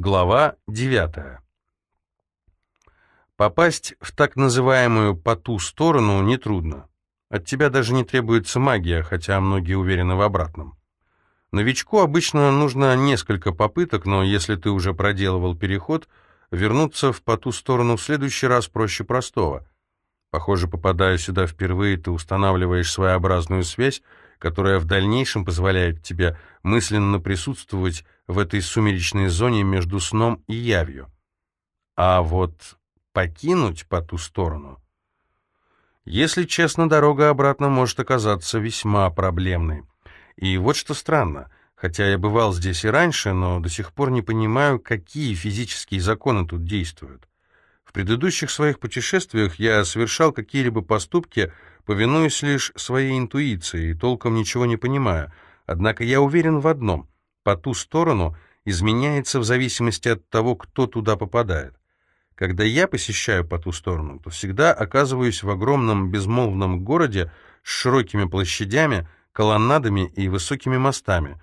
Глава 9. Попасть в так называемую «по ту сторону» нетрудно. От тебя даже не требуется магия, хотя многие уверены в обратном. Новичку обычно нужно несколько попыток, но если ты уже проделывал переход, вернуться в «по ту сторону» в следующий раз проще простого. Похоже, попадая сюда впервые, ты устанавливаешь своеобразную связь, которая в дальнейшем позволяет тебе мысленно присутствовать в этой сумеречной зоне между сном и явью. А вот покинуть по ту сторону... Если честно, дорога обратно может оказаться весьма проблемной. И вот что странно. Хотя я бывал здесь и раньше, но до сих пор не понимаю, какие физические законы тут действуют. В предыдущих своих путешествиях я совершал какие-либо поступки, повинуясь лишь своей интуиции и толком ничего не понимая. Однако я уверен в одном — по ту сторону изменяется в зависимости от того, кто туда попадает. Когда я посещаю по ту сторону, то всегда оказываюсь в огромном безмолвном городе с широкими площадями, колоннадами и высокими мостами.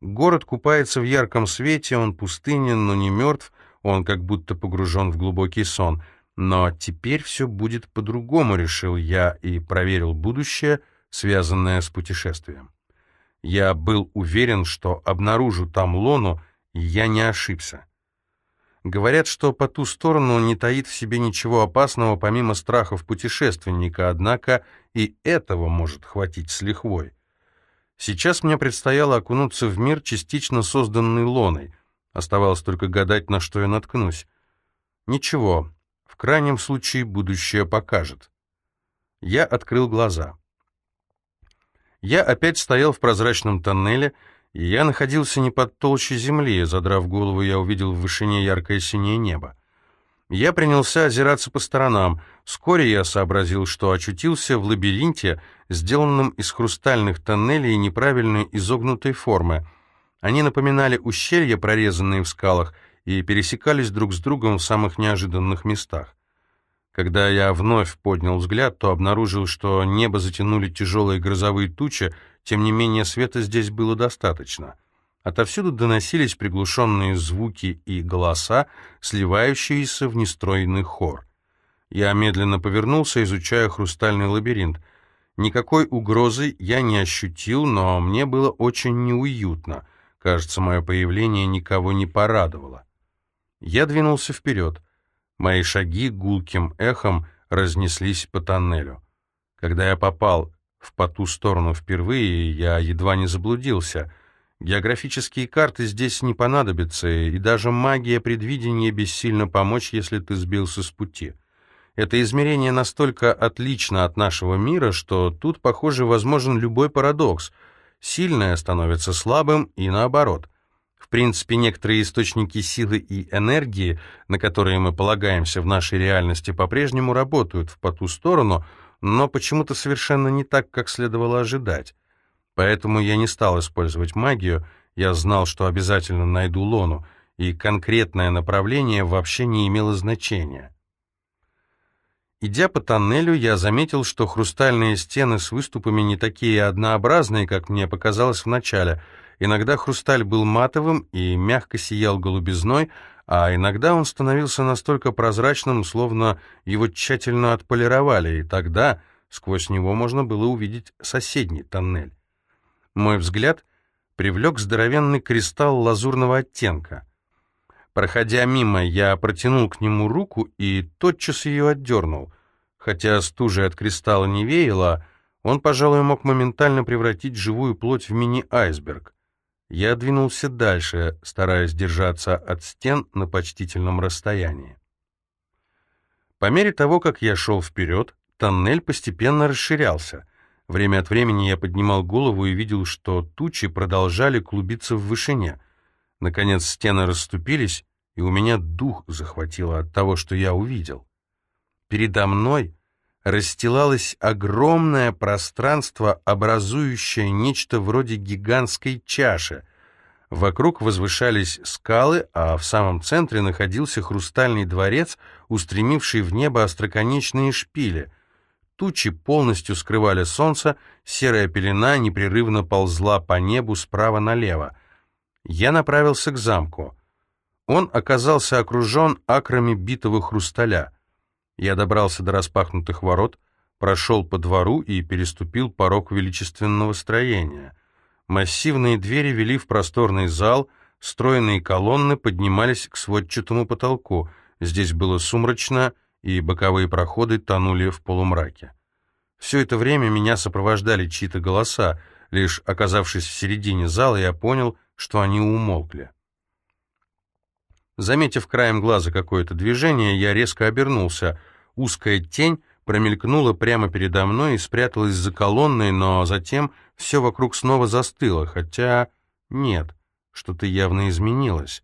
Город купается в ярком свете, он пустынен, но не мертв, он как будто погружен в глубокий сон — но теперь все будет по-другому, решил я и проверил будущее, связанное с путешествием. Я был уверен, что обнаружу там Лону, и я не ошибся. Говорят, что по ту сторону не таит в себе ничего опасного, помимо страхов путешественника, однако и этого может хватить с лихвой. Сейчас мне предстояло окунуться в мир, частично созданный Лоной. Оставалось только гадать, на что я наткнусь. Ничего, в крайнем случае будущее покажет. Я открыл глаза. Я опять стоял в прозрачном тоннеле, и я находился не под толщей земли. Задрав голову, я увидел в вышине яркое синее небо. Я принялся озираться по сторонам. Вскоре я сообразил, что очутился в лабиринте, сделанном из хрустальных тоннелей неправильной изогнутой формы. Они напоминали ущелья, прорезанные в скалах, и пересекались друг с другом в самых неожиданных местах. Когда я вновь поднял взгляд, то обнаружил, что небо затянули тяжелые грозовые тучи, тем не менее света здесь было достаточно. Отовсюду доносились приглушенные звуки и голоса, сливающиеся в нестройный хор. Я медленно повернулся, изучая хрустальный лабиринт. Никакой угрозы я не ощутил, но мне было очень неуютно. Кажется, мое появление никого не порадовало. Я двинулся вперед. Мои шаги гулким эхом разнеслись по тоннелю. Когда я попал в по ту сторону впервые, я едва не заблудился. Географические карты здесь не понадобятся, и даже магия предвидения бессильно помочь, если ты сбился с пути. Это измерение настолько отлично от нашего мира, что тут, похоже, возможен любой парадокс. Сильное становится слабым и наоборот. В принципе, некоторые источники силы и энергии, на которые мы полагаемся в нашей реальности, по-прежнему работают в по ту сторону, но почему-то совершенно не так, как следовало ожидать. Поэтому я не стал использовать магию, я знал, что обязательно найду Лону, и конкретное направление вообще не имело значения. Идя по тоннелю, я заметил, что хрустальные стены с выступами не такие однообразные, как мне показалось вначале — Иногда хрусталь был матовым и мягко сиял голубизной, а иногда он становился настолько прозрачным, словно его тщательно отполировали, и тогда сквозь него можно было увидеть соседний тоннель. Мой взгляд привлек здоровенный кристалл лазурного оттенка. Проходя мимо, я протянул к нему руку и тотчас ее отдернул. Хотя стужей от кристалла не веяло, он, пожалуй, мог моментально превратить живую плоть в мини-айсберг. Я двинулся дальше, стараясь держаться от стен на почтительном расстоянии. По мере того, как я шел вперед, тоннель постепенно расширялся. Время от времени я поднимал голову и видел, что тучи продолжали клубиться в вышине. Наконец стены расступились, и у меня дух захватило от того, что я увидел. Передо мной расстилалось огромное пространство, образующее нечто вроде гигантской чаши. Вокруг возвышались скалы, а в самом центре находился хрустальный дворец, устремивший в небо остроконечные шпили. Тучи полностью скрывали солнце, серая пелена непрерывно ползла по небу справа налево. Я направился к замку. Он оказался окружен акрами битого хрусталя. Я добрался до распахнутых ворот, прошел по двору и переступил порог величественного строения. Массивные двери вели в просторный зал, стройные колонны поднимались к сводчатому потолку. Здесь было сумрачно, и боковые проходы тонули в полумраке. Все это время меня сопровождали чьи-то голоса. Лишь оказавшись в середине зала, я понял, что они умолкли. Заметив краем глаза какое-то движение, я резко обернулся. Узкая тень промелькнула прямо передо мной и спряталась за колонной, но затем все вокруг снова застыло, хотя нет, что-то явно изменилось.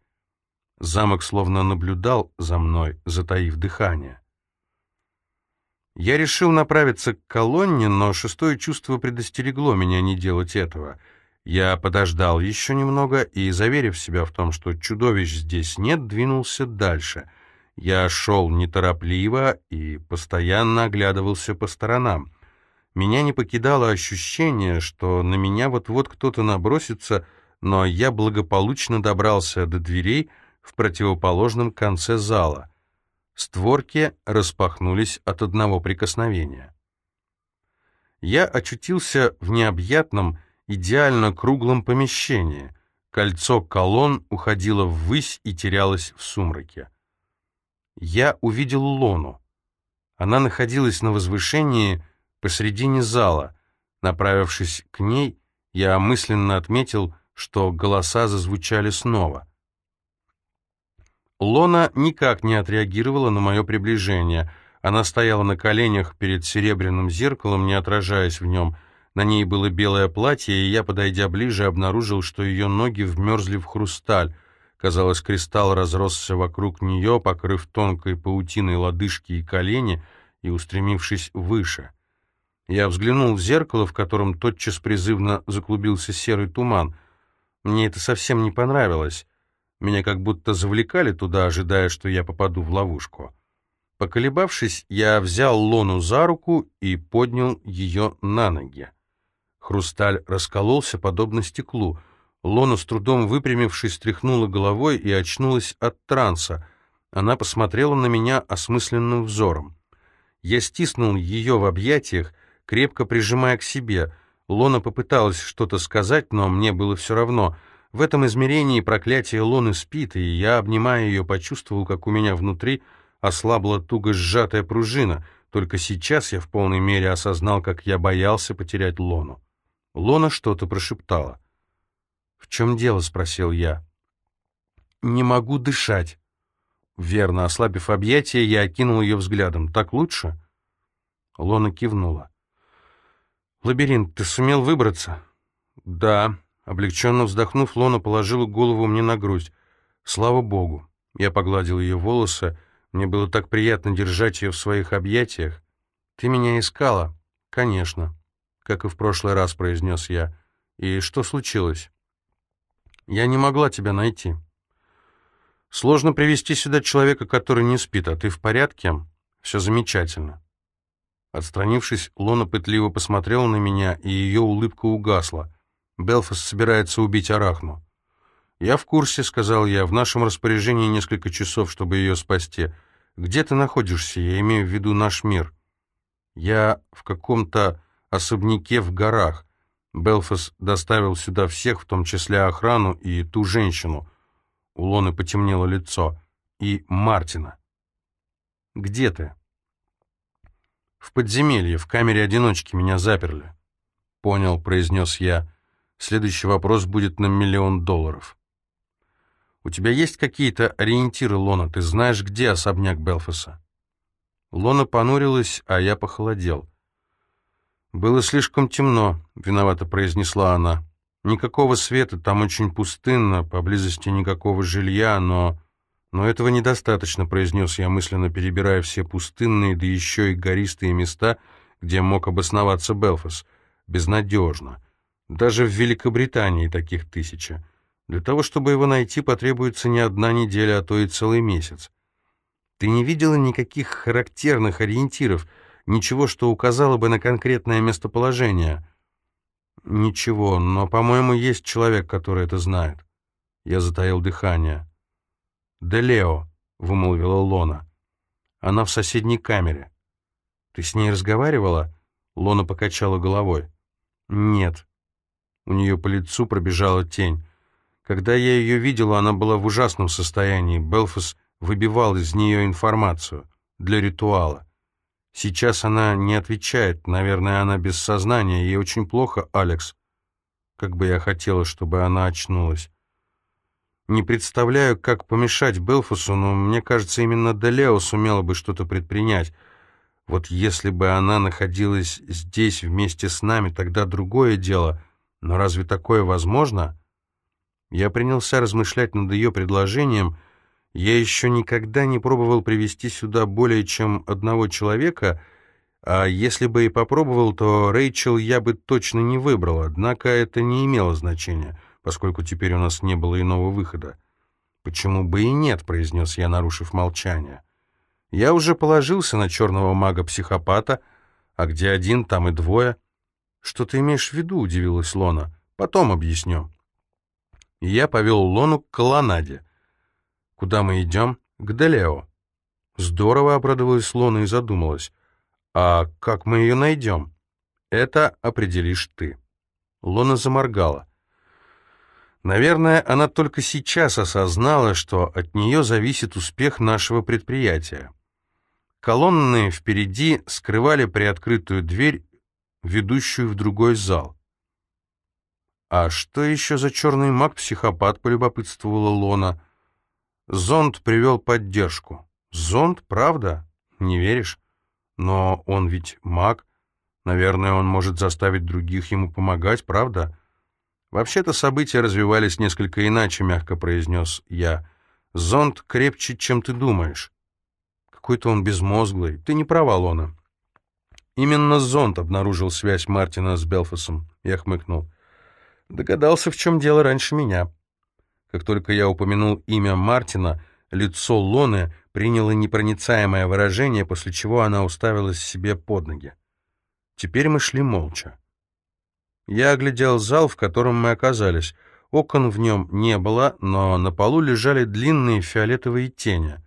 Замок словно наблюдал за мной, затаив дыхание. Я решил направиться к колонне, но шестое чувство предостерегло меня не делать этого — я подождал еще немного и, заверив себя в том, что чудовищ здесь нет, двинулся дальше. Я шел неторопливо и постоянно оглядывался по сторонам. Меня не покидало ощущение, что на меня вот-вот кто-то набросится, но я благополучно добрался до дверей в противоположном конце зала. Створки распахнулись от одного прикосновения. Я очутился в необъятном, идеально круглом помещении. Кольцо колонн уходило ввысь и терялось в сумраке. Я увидел Лону. Она находилась на возвышении посредине зала. Направившись к ней, я мысленно отметил, что голоса зазвучали снова. Лона никак не отреагировала на мое приближение. Она стояла на коленях перед серебряным зеркалом, не отражаясь в нем, — на ней было белое платье, и я, подойдя ближе, обнаружил, что ее ноги вмерзли в хрусталь. Казалось, кристалл разросся вокруг нее, покрыв тонкой паутиной лодыжки и колени и устремившись выше. Я взглянул в зеркало, в котором тотчас призывно заклубился серый туман. Мне это совсем не понравилось. Меня как будто завлекали туда, ожидая, что я попаду в ловушку. Поколебавшись, я взял Лону за руку и поднял ее на ноги. Хрусталь раскололся, подобно стеклу. Лона, с трудом выпрямившись, тряхнула головой и очнулась от транса. Она посмотрела на меня осмысленным взором. Я стиснул ее в объятиях, крепко прижимая к себе. Лона попыталась что-то сказать, но мне было все равно. В этом измерении проклятие Лоны спит, и я, обнимая ее, почувствовал, как у меня внутри ослабла туго сжатая пружина. Только сейчас я в полной мере осознал, как я боялся потерять Лону. Лона что-то прошептала. «В чем дело?» — спросил я. «Не могу дышать». Верно, ослабив объятия, я окинул ее взглядом. «Так лучше?» Лона кивнула. «Лабиринт, ты сумел выбраться?» «Да». Облегченно вздохнув, Лона положила голову мне на грудь. «Слава Богу!» Я погладил ее волосы. Мне было так приятно держать ее в своих объятиях. «Ты меня искала?» «Конечно» как и в прошлый раз произнес я. «И что случилось?» «Я не могла тебя найти». «Сложно привести сюда человека, который не спит, а ты в порядке?» «Все замечательно». Отстранившись, Лона пытливо посмотрела на меня, и ее улыбка угасла. Белфаст собирается убить Арахну. «Я в курсе», — сказал я, — «в нашем распоряжении несколько часов, чтобы ее спасти. Где ты находишься? Я имею в виду наш мир». «Я в каком-то особняке в горах. Белфас доставил сюда всех, в том числе охрану и ту женщину. У Лоны потемнело лицо. И Мартина. «Где ты?» «В подземелье, в камере одиночки меня заперли». «Понял», — произнес я. «Следующий вопрос будет на миллион долларов». «У тебя есть какие-то ориентиры, Лона? Ты знаешь, где особняк Белфаса?» Лона понурилась, а я похолодел. «Было слишком темно», — виновато произнесла она. «Никакого света, там очень пустынно, поблизости никакого жилья, но...» «Но этого недостаточно», — произнес я мысленно, перебирая все пустынные, да еще и гористые места, где мог обосноваться Белфас. «Безнадежно. Даже в Великобритании таких тысяча. Для того, чтобы его найти, потребуется не одна неделя, а то и целый месяц. Ты не видела никаких характерных ориентиров?» Ничего, что указало бы на конкретное местоположение. Ничего, но, по-моему, есть человек, который это знает. Я затаил дыхание. «Да Лео», — вымолвила Лона. «Она в соседней камере». «Ты с ней разговаривала?» Лона покачала головой. «Нет». У нее по лицу пробежала тень. Когда я ее видела, она была в ужасном состоянии. Белфас выбивал из нее информацию для ритуала. Сейчас она не отвечает. Наверное, она без сознания. Ей очень плохо, Алекс. Как бы я хотела, чтобы она очнулась. Не представляю, как помешать Белфасу, но мне кажется, именно Делео сумела бы что-то предпринять. Вот если бы она находилась здесь вместе с нами, тогда другое дело. Но разве такое возможно? Я принялся размышлять над ее предложением — я еще никогда не пробовал привести сюда более чем одного человека, а если бы и попробовал, то Рэйчел я бы точно не выбрал, однако это не имело значения, поскольку теперь у нас не было иного выхода. «Почему бы и нет?» — произнес я, нарушив молчание. «Я уже положился на черного мага-психопата, а где один, там и двое». «Что ты имеешь в виду?» — удивилась Лона. «Потом объясню». я повел Лону к колоннаде — «Куда мы идем?» «К Делео». Здорово обрадовалась Лона и задумалась. «А как мы ее найдем?» «Это определишь ты». Лона заморгала. Наверное, она только сейчас осознала, что от нее зависит успех нашего предприятия. Колонны впереди скрывали приоткрытую дверь, ведущую в другой зал. «А что еще за черный маг-психопат?» — полюбопытствовала Лона. Зонд привел поддержку. Зонд, правда? Не веришь? Но он ведь маг. Наверное, он может заставить других ему помогать, правда? Вообще-то события развивались несколько иначе, мягко произнес я. Зонд крепче, чем ты думаешь. Какой-то он безмозглый. Ты не права, Лона. Именно Зонд обнаружил связь Мартина с Белфасом. Я хмыкнул. Догадался, в чем дело раньше меня. Как только я упомянул имя Мартина, лицо Лоны приняло непроницаемое выражение, после чего она уставилась себе под ноги. Теперь мы шли молча. Я оглядел зал, в котором мы оказались. Окон в нем не было, но на полу лежали длинные фиолетовые тени.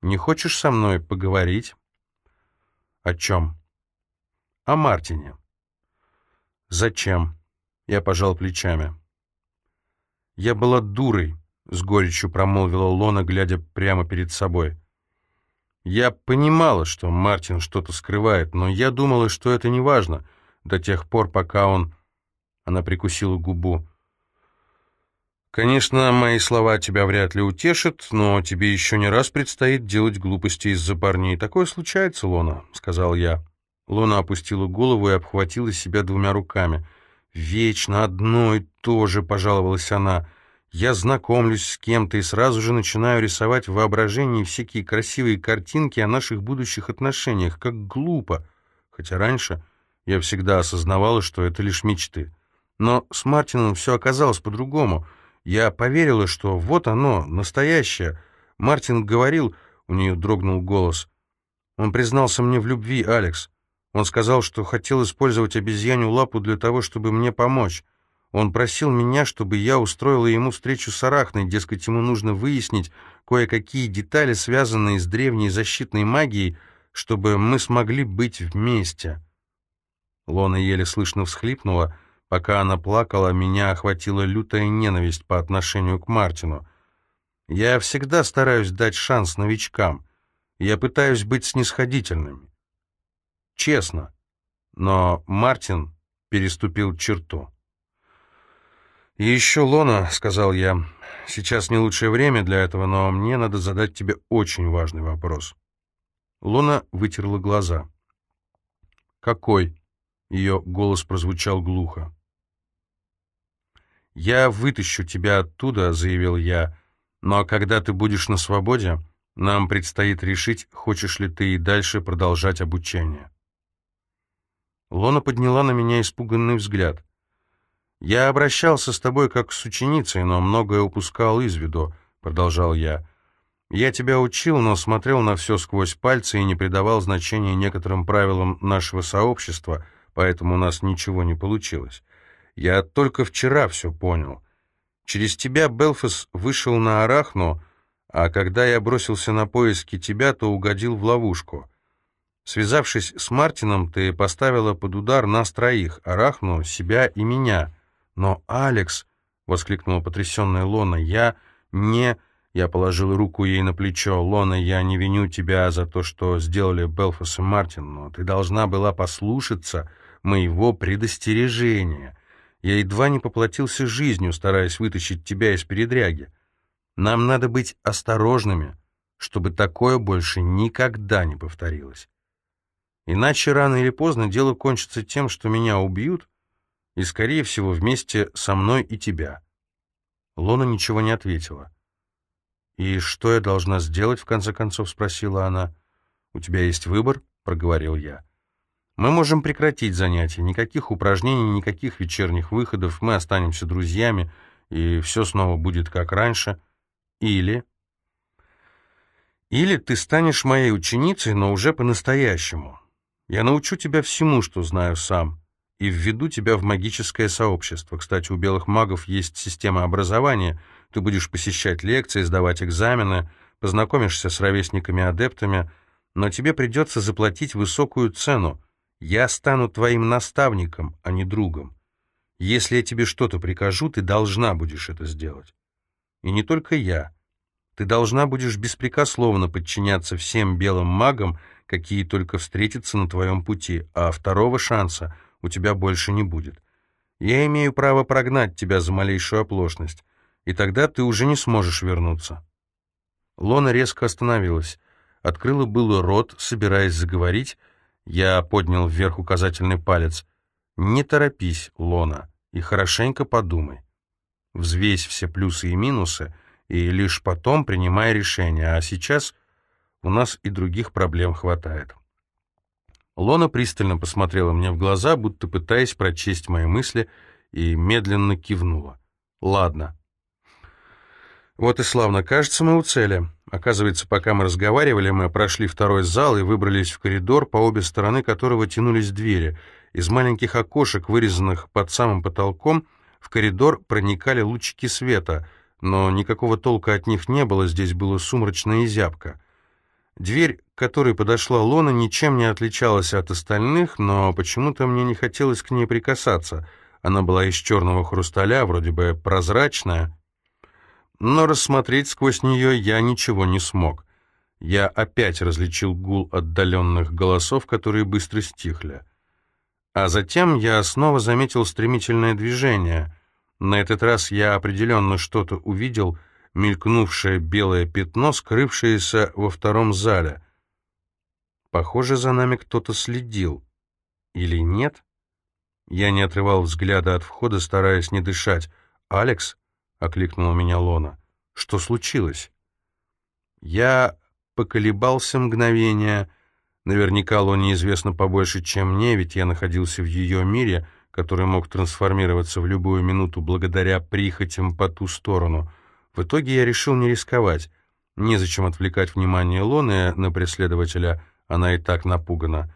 «Не хочешь со мной поговорить?» «О чем?» «О Мартине». «Зачем?» Я пожал плечами. «Я была дурой», — с горечью промолвила Лона, глядя прямо перед собой. «Я понимала, что Мартин что-то скрывает, но я думала, что это не важно, до тех пор, пока он...» Она прикусила губу. «Конечно, мои слова тебя вряд ли утешат, но тебе еще не раз предстоит делать глупости из-за парней. Такое случается, Лона», — сказал я. Лона опустила голову и обхватила себя двумя руками — «Вечно одно и то же», — пожаловалась она. «Я знакомлюсь с кем-то и сразу же начинаю рисовать в воображении всякие красивые картинки о наших будущих отношениях. Как глупо!» Хотя раньше я всегда осознавала, что это лишь мечты. Но с Мартином все оказалось по-другому. Я поверила, что вот оно, настоящее. Мартин говорил, у нее дрогнул голос. Он признался мне в любви, Алекс. Он сказал, что хотел использовать обезьянью лапу для того, чтобы мне помочь. Он просил меня, чтобы я устроила ему встречу с Арахной, дескать, ему нужно выяснить кое-какие детали, связанные с древней защитной магией, чтобы мы смогли быть вместе. Лона еле слышно всхлипнула. Пока она плакала, меня охватила лютая ненависть по отношению к Мартину. Я всегда стараюсь дать шанс новичкам. Я пытаюсь быть снисходительным. Честно. Но Мартин переступил черту. «И еще, Лона», — сказал я, — «сейчас не лучшее время для этого, но мне надо задать тебе очень важный вопрос». Лона вытерла глаза. «Какой?» — ее голос прозвучал глухо. «Я вытащу тебя оттуда», — заявил я, — «но когда ты будешь на свободе, нам предстоит решить, хочешь ли ты и дальше продолжать обучение». Лона подняла на меня испуганный взгляд. «Я обращался с тобой как с ученицей, но многое упускал из виду», — продолжал я. «Я тебя учил, но смотрел на все сквозь пальцы и не придавал значения некоторым правилам нашего сообщества, поэтому у нас ничего не получилось. Я только вчера все понял. Через тебя Белфас вышел на Арахну, А когда я бросился на поиски тебя, то угодил в ловушку. Связавшись с Мартином, ты поставила под удар нас троих, Арахну, себя и меня. Но, Алекс, — воскликнула потрясенная Лона, — я не... Я положил руку ей на плечо. «Лона, я не виню тебя за то, что сделали Белфас и Мартин, но ты должна была послушаться моего предостережения. Я едва не поплатился жизнью, стараясь вытащить тебя из передряги. Нам надо быть осторожными, чтобы такое больше никогда не повторилось. Иначе рано или поздно дело кончится тем, что меня убьют, и, скорее всего, вместе со мной и тебя». Лона ничего не ответила. «И что я должна сделать?» — в конце концов спросила она. «У тебя есть выбор?» — проговорил я. «Мы можем прекратить занятия. Никаких упражнений, никаких вечерних выходов. Мы останемся друзьями, и все снова будет как раньше. Или...» «Или ты станешь моей ученицей, но уже по-настоящему. Я научу тебя всему, что знаю сам, и введу тебя в магическое сообщество. Кстати, у белых магов есть система образования — ты будешь посещать лекции, сдавать экзамены, познакомишься с ровесниками-адептами, но тебе придется заплатить высокую цену. Я стану твоим наставником, а не другом. Если я тебе что-то прикажу, ты должна будешь это сделать. И не только я. Ты должна будешь беспрекословно подчиняться всем белым магам, какие только встретятся на твоем пути, а второго шанса у тебя больше не будет. Я имею право прогнать тебя за малейшую оплошность и тогда ты уже не сможешь вернуться». Лона резко остановилась. Открыла было рот, собираясь заговорить. Я поднял вверх указательный палец. «Не торопись, Лона, и хорошенько подумай. Взвесь все плюсы и минусы, и лишь потом принимай решение, а сейчас у нас и других проблем хватает». Лона пристально посмотрела мне в глаза, будто пытаясь прочесть мои мысли, и медленно кивнула. «Ладно, вот и славно. Кажется, мы у цели. Оказывается, пока мы разговаривали, мы прошли второй зал и выбрались в коридор, по обе стороны которого тянулись двери. Из маленьких окошек, вырезанных под самым потолком, в коридор проникали лучики света, но никакого толка от них не было, здесь было сумрачно и зябко. Дверь, к которой подошла Лона, ничем не отличалась от остальных, но почему-то мне не хотелось к ней прикасаться. Она была из черного хрусталя, вроде бы прозрачная, но рассмотреть сквозь нее я ничего не смог. Я опять различил гул отдаленных голосов, которые быстро стихли. А затем я снова заметил стремительное движение. На этот раз я определенно что-то увидел, мелькнувшее белое пятно, скрывшееся во втором зале. Похоже, за нами кто-то следил. Или нет? Я не отрывал взгляда от входа, стараясь не дышать. «Алекс?» — окликнула меня Лона. «Что случилось?» Я поколебался мгновение. Наверняка Лоне известно побольше, чем мне, ведь я находился в ее мире, который мог трансформироваться в любую минуту благодаря прихотям по ту сторону. В итоге я решил не рисковать. Незачем отвлекать внимание Лоны на преследователя, она и так напугана.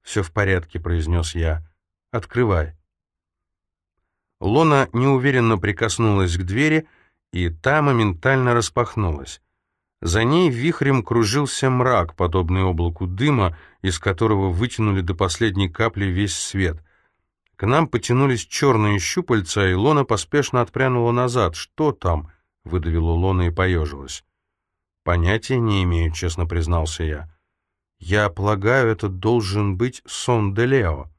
«Все в порядке», — произнес я. «Открывай». Лона неуверенно прикоснулась к двери, и та моментально распахнулась. За ней вихрем кружился мрак, подобный облаку дыма, из которого вытянули до последней капли весь свет. К нам потянулись черные щупальца, и Лона поспешно отпрянула назад. «Что там?» — выдавила Лона и поежилась. «Понятия не имею», — честно признался я. «Я полагаю, это должен быть сон де Лео».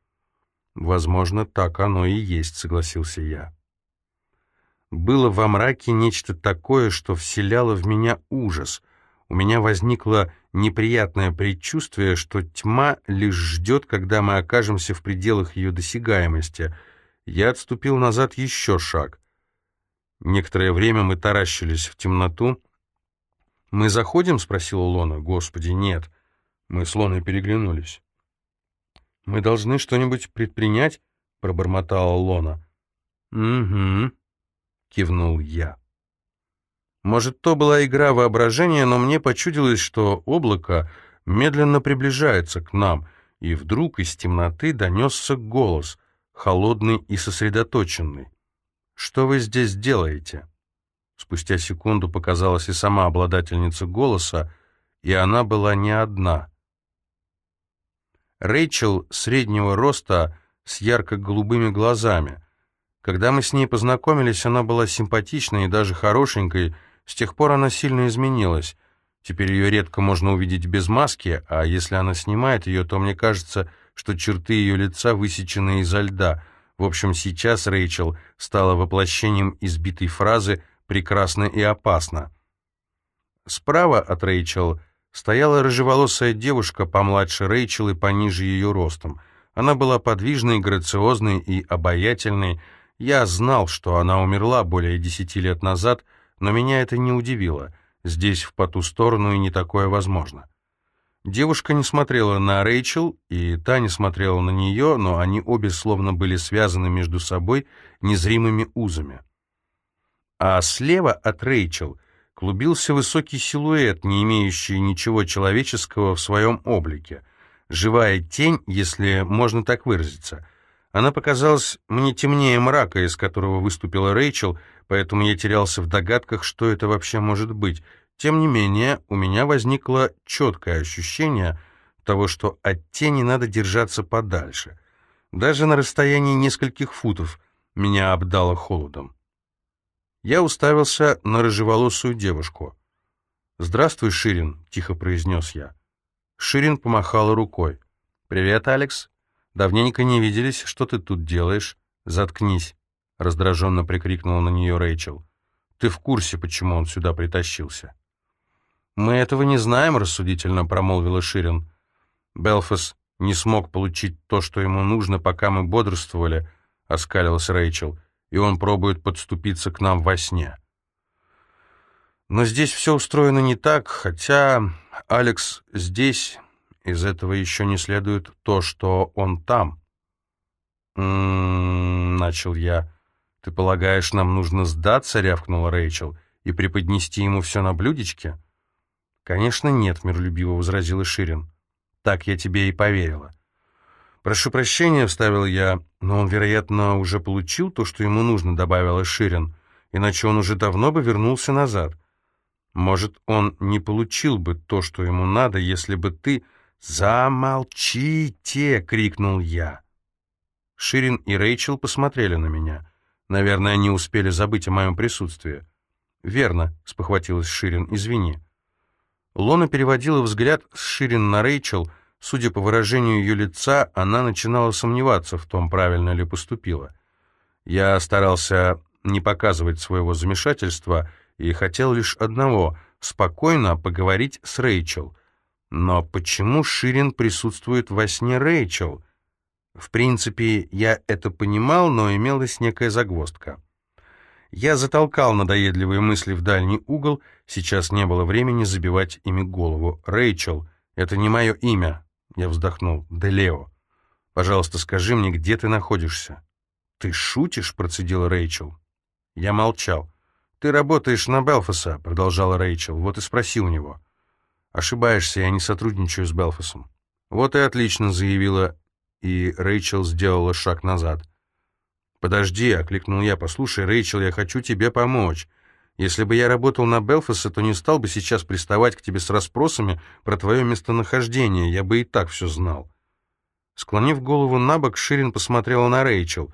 «Возможно, так оно и есть», — согласился я. Было во мраке нечто такое, что вселяло в меня ужас. У меня возникло неприятное предчувствие, что тьма лишь ждет, когда мы окажемся в пределах ее досягаемости. Я отступил назад еще шаг. Некоторое время мы таращились в темноту. «Мы заходим?» — спросила Лона. «Господи, нет». Мы с Лоной переглянулись. «Мы должны что-нибудь предпринять?» — пробормотала Лона. «Угу», — кивнул я. Может, то была игра воображения, но мне почудилось, что облако медленно приближается к нам, и вдруг из темноты донесся голос, холодный и сосредоточенный. «Что вы здесь делаете?» Спустя секунду показалась и сама обладательница голоса, и она была не одна. Рэйчел среднего роста с ярко-голубыми глазами. Когда мы с ней познакомились, она была симпатичной и даже хорошенькой, с тех пор она сильно изменилась. Теперь ее редко можно увидеть без маски, а если она снимает ее, то мне кажется, что черты ее лица высечены изо льда. В общем, сейчас Рэйчел стала воплощением избитой фразы «прекрасно и опасно». Справа от Рэйчел стояла рыжеволосая девушка помладше Рэйчел и пониже ее ростом. Она была подвижной, грациозной и обаятельной. Я знал, что она умерла более десяти лет назад, но меня это не удивило. Здесь, в по ту сторону, и не такое возможно. Девушка не смотрела на Рэйчел, и та не смотрела на нее, но они обе словно были связаны между собой незримыми узами. А слева от Рэйчел клубился высокий силуэт, не имеющий ничего человеческого в своем облике. Живая тень, если можно так выразиться. Она показалась мне темнее мрака, из которого выступила Рэйчел, поэтому я терялся в догадках, что это вообще может быть. Тем не менее, у меня возникло четкое ощущение того, что от тени надо держаться подальше. Даже на расстоянии нескольких футов меня обдало холодом. Я уставился на рыжеволосую девушку. «Здравствуй, Ширин», — тихо произнес я. Ширин помахала рукой. «Привет, Алекс. Давненько не виделись. Что ты тут делаешь? Заткнись», — раздраженно прикрикнула на нее Рэйчел. «Ты в курсе, почему он сюда притащился?» «Мы этого не знаем», — рассудительно промолвила Ширин. «Белфас не смог получить то, что ему нужно, пока мы бодрствовали», — оскалилась Рэйчел и он пробует подступиться к нам во сне. Но здесь все устроено не так, хотя Алекс здесь, из этого еще не следует то, что он там. «М -м -м, начал я. «Ты полагаешь, нам нужно сдаться?» — рявкнула Рэйчел. «И преподнести ему все на блюдечке?» «Конечно нет», — миролюбиво возразила Ширин. «Так я тебе и поверила. «Прошу прощения», — вставил я, — «но он, вероятно, уже получил то, что ему нужно», — добавила Ширин, «иначе он уже давно бы вернулся назад. Может, он не получил бы то, что ему надо, если бы ты...» «Замолчите!» — крикнул я. Ширин и Рэйчел посмотрели на меня. Наверное, они успели забыть о моем присутствии. «Верно», — спохватилась Ширин, — «извини». Лона переводила взгляд с Ширин на Рэйчел — Судя по выражению ее лица, она начинала сомневаться в том, правильно ли поступила. Я старался не показывать своего замешательства и хотел лишь одного — спокойно поговорить с Рэйчел. Но почему Ширин присутствует во сне Рэйчел? В принципе, я это понимал, но имелась некая загвоздка. Я затолкал надоедливые мысли в дальний угол, сейчас не было времени забивать ими голову. «Рэйчел, это не мое имя, я вздохнул. «Да, Лео, пожалуйста, скажи мне, где ты находишься?» «Ты шутишь?» — процедила Рэйчел. Я молчал. «Ты работаешь на Белфаса», — продолжала Рэйчел. «Вот и спроси у него». «Ошибаешься, я не сотрудничаю с Белфасом». «Вот и отлично», — заявила, и Рэйчел сделала шаг назад. «Подожди», — окликнул я, — «послушай, Рэйчел, я хочу тебе помочь. Если бы я работал на Белфаса, то не стал бы сейчас приставать к тебе с расспросами про твое местонахождение, я бы и так все знал». Склонив голову на бок, Ширин посмотрела на Рэйчел.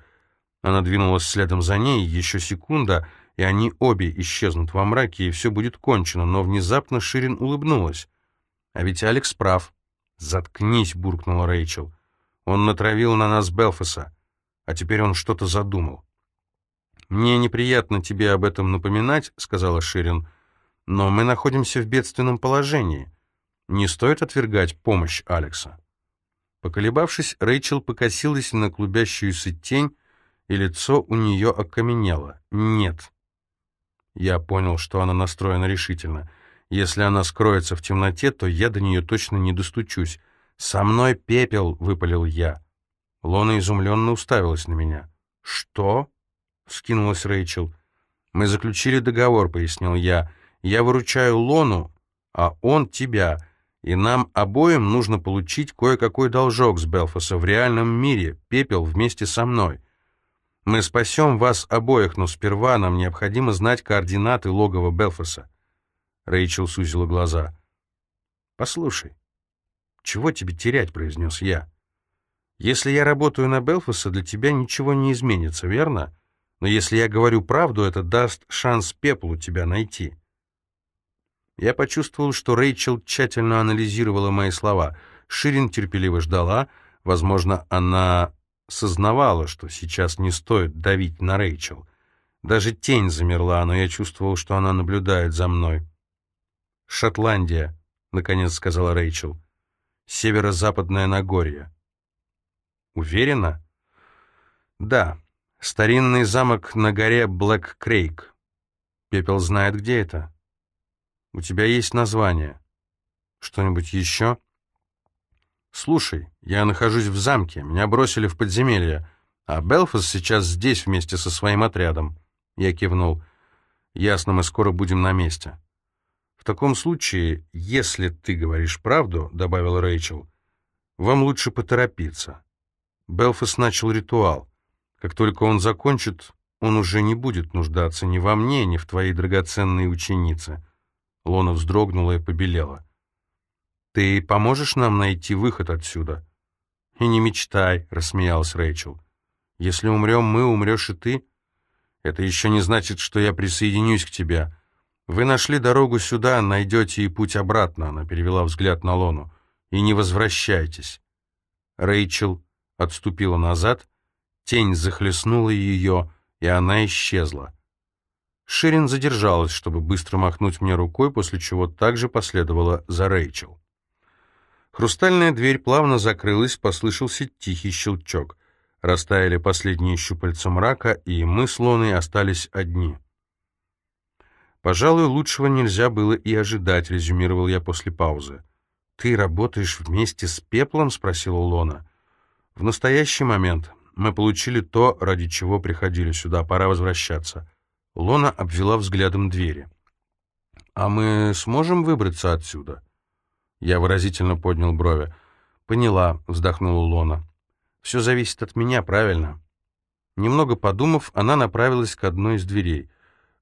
Она двинулась следом за ней, еще секунда, и они обе исчезнут во мраке, и все будет кончено, но внезапно Ширин улыбнулась. «А ведь Алекс прав». «Заткнись», — буркнула Рэйчел. «Он натравил на нас Белфаса, а теперь он что-то задумал». «Мне неприятно тебе об этом напоминать», — сказала Ширин, «но мы находимся в бедственном положении. Не стоит отвергать помощь Алекса». Поколебавшись, Рэйчел покосилась на клубящуюся тень, и лицо у нее окаменело. «Нет». Я понял, что она настроена решительно. Если она скроется в темноте, то я до нее точно не достучусь. «Со мной пепел!» — выпалил я. Лона изумленно уставилась на меня. «Что?» — скинулась Рэйчел. «Мы заключили договор», — пояснил я. «Я выручаю Лону, а он тебя, и нам обоим нужно получить кое-какой должок с Белфаса в реальном мире, пепел вместе со мной. Мы спасем вас обоих, но сперва нам необходимо знать координаты логова Белфаса. Рэйчел сузила глаза. «Послушай, чего тебе терять?» — произнес я. «Если я работаю на Белфаса, для тебя ничего не изменится, верно? Но если я говорю правду, это даст шанс пеплу тебя найти». Я почувствовал, что Рэйчел тщательно анализировала мои слова. Ширин терпеливо ждала. Возможно, она сознавала, что сейчас не стоит давить на Рэйчел. Даже тень замерла, но я чувствовал, что она наблюдает за мной. «Шотландия», — наконец сказала Рэйчел. «Северо-западное Нагорье». «Уверена?» «Да. Старинный замок на горе Блэк-Крейк. Пепел знает, где это. У тебя есть название. Что-нибудь еще?» «Слушай, я нахожусь в замке, меня бросили в подземелье, а Белфас сейчас здесь вместе со своим отрядом». Я кивнул. «Ясно, мы скоро будем на месте». «В таком случае, если ты говоришь правду», — добавил Рэйчел, — «вам лучше поторопиться». Белфас начал ритуал. Как только он закончит, он уже не будет нуждаться ни во мне, ни в твоей драгоценной ученице. Лона вздрогнула и побелела. «Ты поможешь нам найти выход отсюда?» «И не мечтай», — рассмеялась Рэйчел. «Если умрем мы, умрешь и ты. Это еще не значит, что я присоединюсь к тебе. «Вы нашли дорогу сюда, найдете и путь обратно», — она перевела взгляд на Лону. «И не возвращайтесь». Рэйчел отступила назад, тень захлестнула ее, и она исчезла. Ширин задержалась, чтобы быстро махнуть мне рукой, после чего также последовала за Рэйчел. Хрустальная дверь плавно закрылась, послышался тихий щелчок. Растаяли последние щупальца мрака, и мы с Лоной остались одни — «Пожалуй, лучшего нельзя было и ожидать», — резюмировал я после паузы. «Ты работаешь вместе с пеплом?» — спросила Лона. «В настоящий момент мы получили то, ради чего приходили сюда. Пора возвращаться». Лона обвела взглядом двери. «А мы сможем выбраться отсюда?» Я выразительно поднял брови. «Поняла», — вздохнула Лона. «Все зависит от меня, правильно?» Немного подумав, она направилась к одной из дверей.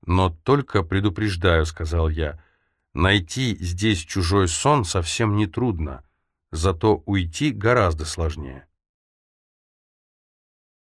«Но только предупреждаю», — сказал я, — «найти здесь чужой сон совсем нетрудно, зато уйти гораздо сложнее».